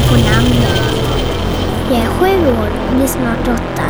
på namnet. Jag är sju år och blir snart åtta.